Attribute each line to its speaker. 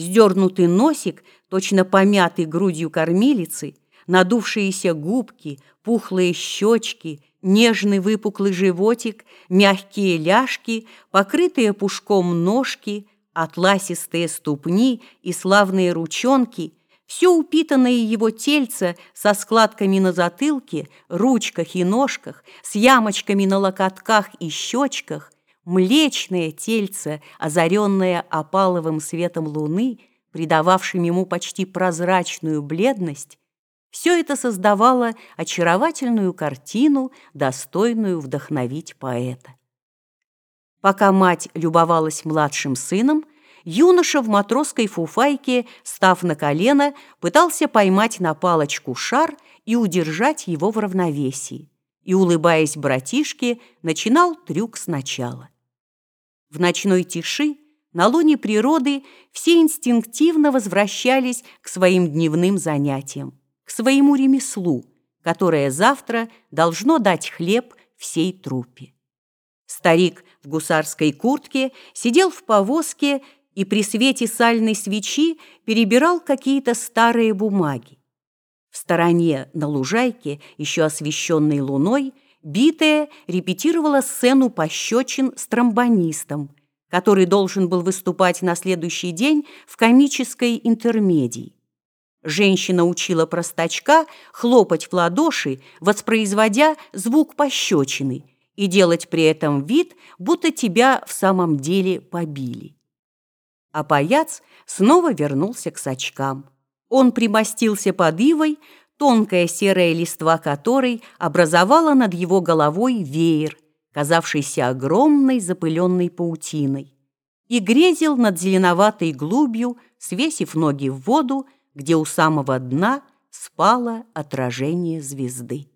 Speaker 1: Вздернутый носик, точно помятый грудью кормилицы, надувшиеся губки, пухлые щечки, нежный выпуклый животик, мягкие ляжки, покрытые пушком ножки, атласистые ступни и славные ручонки – все упитанное его тельце со складками на затылке, ручках и ножках, с ямочками на локотках и щечках, млечное тельце, озаренное опаловым светом луны, придававшим ему почти прозрачную бледность, все это создавало очаровательную картину, достойную вдохновить поэта. Пока мать любовалась младшим сыном, юноша в матросской фуфайке, став на колено, пытался поймать на палочку шар и удержать его в равновесии. И, улыбаясь братишке, начинал трюк сначала. В ночной тиши, на луне природы, все инстинктивно возвращались к своим дневным занятиям, к своему ремеслу, которое завтра должно дать хлеб всей труппе. Старик в гусарской куртке сидел в повозке и при свете сальной свечи перебирал какие-то старые бумаги. В стороне на лужайке, еще освещенной луной, битая репетировала сцену пощечин с тромбонистом, который должен был выступать на следующий день в комической интермедии. Женщина учила простачка хлопать в ладоши, воспроизводя звук пощечины, и делать при этом вид, будто тебя в самом деле побили. А паяц снова вернулся к сачкам. Он примостился под ивой, тонкая серая листва которой образовала над его головой веер, казавшийся огромной запыленной паутиной, и грезил над зеленоватой глубью, свесив ноги в воду, где у самого дна спало отражение звезды.